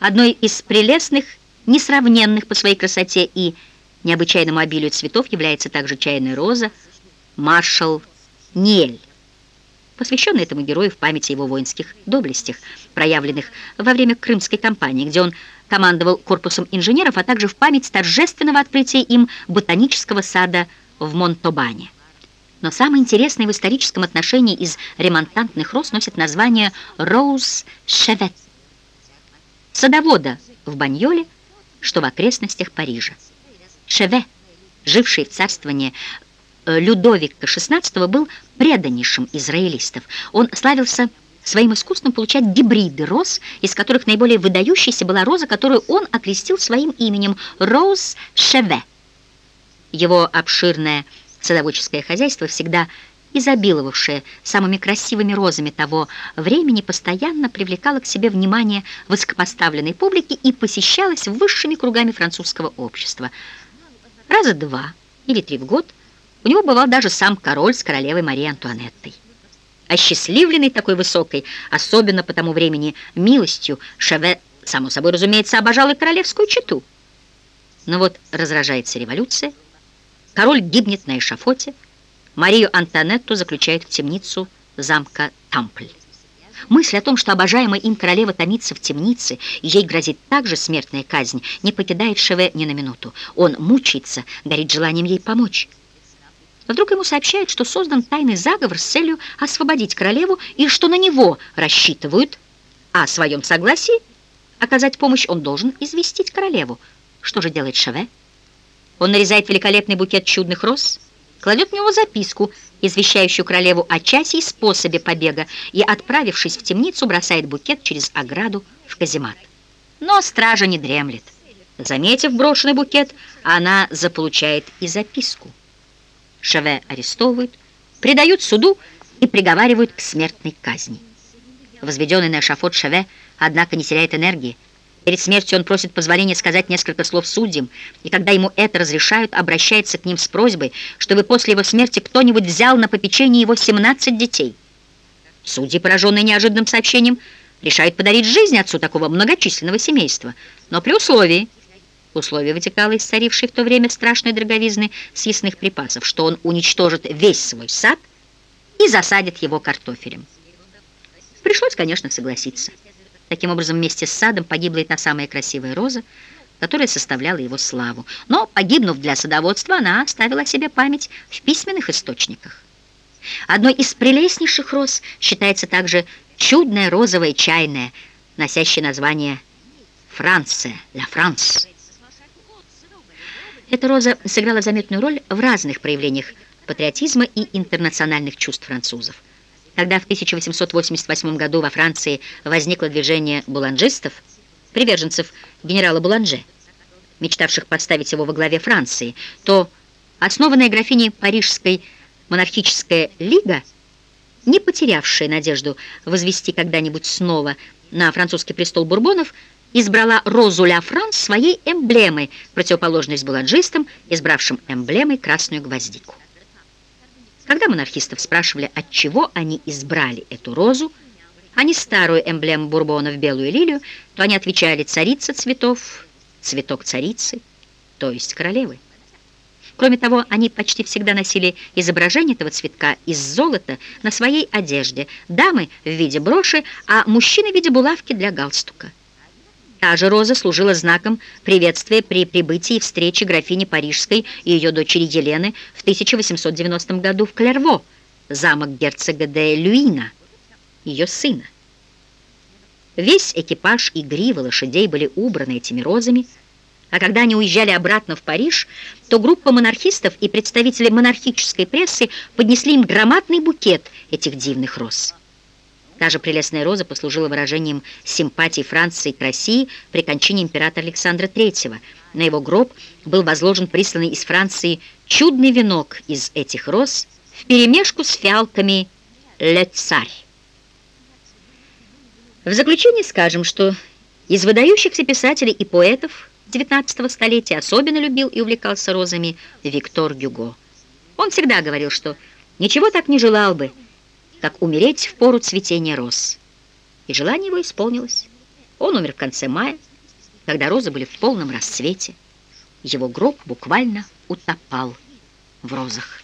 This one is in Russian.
Одной из прелестных, несравненных по своей красоте и необычайному обилию цветов является также чайная роза маршал Ниэль, посвященный этому герою в памяти его воинских доблестях, проявленных во время Крымской кампании, где он командовал корпусом инженеров, а также в память торжественного открытия им ботанического сада в Монтобане. Но самое интересное в историческом отношении из ремонтантных роз носит название «Роуз Шевет» садовода в Баньоле, что в окрестностях Парижа. Шеве, живший в царствовании э, Людовика XVI, был преданнейшим израилистов. Он славился своим искусством получать гибриды роз, из которых наиболее выдающейся была роза, которую он окрестил своим именем – Роуз Шеве. Его обширное садоводческое хозяйство всегда изобиловавшее самыми красивыми розами того времени, постоянно привлекало к себе внимание высокопоставленной публики и посещалось высшими кругами французского общества. Раза два или три в год у него бывал даже сам король с королевой Марией Антуанеттой. Осчастливленный такой высокой, особенно по тому времени, милостью, Шеве, само собой разумеется, обожал и королевскую чету. Но вот разражается революция, король гибнет на эшафоте, Марию Антонетту заключают в темницу замка Тампль. Мысль о том, что обожаемая им королева томится в темнице, и ей грозит также смертная казнь, не покидает Шеве ни на минуту. Он мучается, горит желанием ей помочь. Вдруг ему сообщают, что создан тайный заговор с целью освободить королеву и что на него рассчитывают, а о своем согласии оказать помощь он должен известить королеву. Что же делает Шеве? Он нарезает великолепный букет чудных роз, кладет в него записку, извещающую королеву о часе и способе побега, и, отправившись в темницу, бросает букет через ограду в каземат. Но стража не дремлет. Заметив брошенный букет, она заполучает и записку. Шеве арестовывают, предают суду и приговаривают к смертной казни. Возведенный на эшафот Шеве, однако, не теряет энергии. Перед смертью он просит позволения сказать несколько слов судьям, и когда ему это разрешают, обращается к ним с просьбой, чтобы после его смерти кто-нибудь взял на попечение его 17 детей. Судьи, пораженные неожиданным сообщением, решают подарить жизнь отцу такого многочисленного семейства, но при условии, условие вытекало из царившей в то время страшной дороговизны съестных припасов, что он уничтожит весь свой сад и засадит его картофелем. Пришлось, конечно, согласиться. Таким образом, вместе с садом погибла и та самая красивая роза, которая составляла его славу. Но, погибнув для садоводства, она оставила о себе память в письменных источниках. Одной из прелестнейших роз считается также чудная розовая чайная, носящая название «Франция», «Ла Франс». Эта роза сыграла заметную роль в разных проявлениях патриотизма и интернациональных чувств французов. Когда в 1888 году во Франции возникло движение буланжистов, приверженцев генерала Буланже, мечтавших поставить его во главе Франции, то основанная графиней Парижской монархическая лига, не потерявшая надежду возвести когда-нибудь снова на французский престол бурбонов, избрала розу Ля Франс своей эмблемой, противоположной с буланжистам, избравшим эмблемой красную гвоздику. Когда монархистов спрашивали, от чего они избрали эту розу, а не старую эмблему бурбонов белую лилию, то они отвечали «царица цветов», «цветок царицы», то есть королевы. Кроме того, они почти всегда носили изображение этого цветка из золота на своей одежде, дамы в виде броши, а мужчины в виде булавки для галстука. Та же роза служила знаком приветствия при прибытии и встрече графини Парижской и ее дочери Елены в 1890 году в Клерво, замок герцога де Люина, ее сына. Весь экипаж и гривы лошадей были убраны этими розами, а когда они уезжали обратно в Париж, то группа монархистов и представители монархической прессы поднесли им громадный букет этих дивных роз. Та же прелестная роза послужила выражением симпатии Франции к России при кончине императора Александра III. На его гроб был возложен присланный из Франции чудный венок из этих роз вперемешку с фиалками «Ле Царь». В заключение скажем, что из выдающихся писателей и поэтов XIX столетия особенно любил и увлекался розами Виктор Гюго. Он всегда говорил, что ничего так не желал бы, как умереть в пору цветения роз. И желание его исполнилось. Он умер в конце мая когда розы были в полном расцвете. Его гроб буквально утопал в розах.